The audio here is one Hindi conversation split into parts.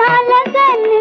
नाल जन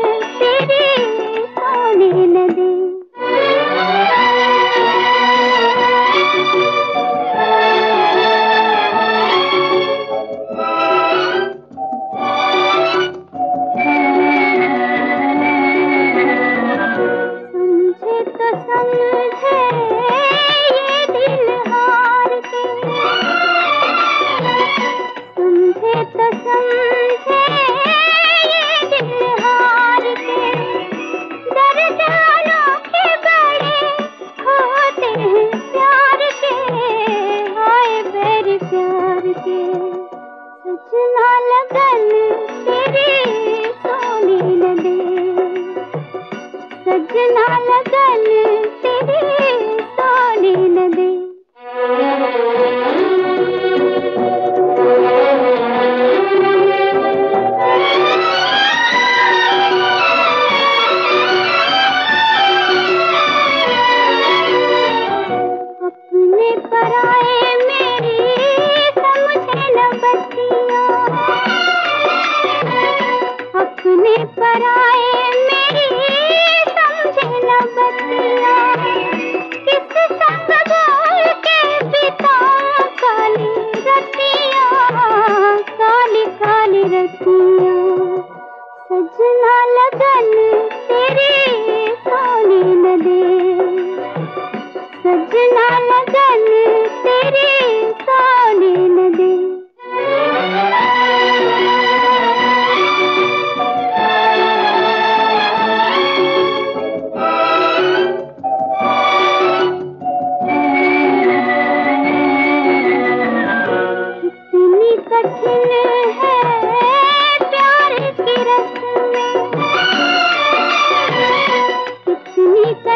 लाल गल बुझना लगन तेरे सोने न सजना लगन तेरे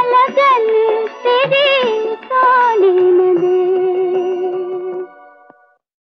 अलग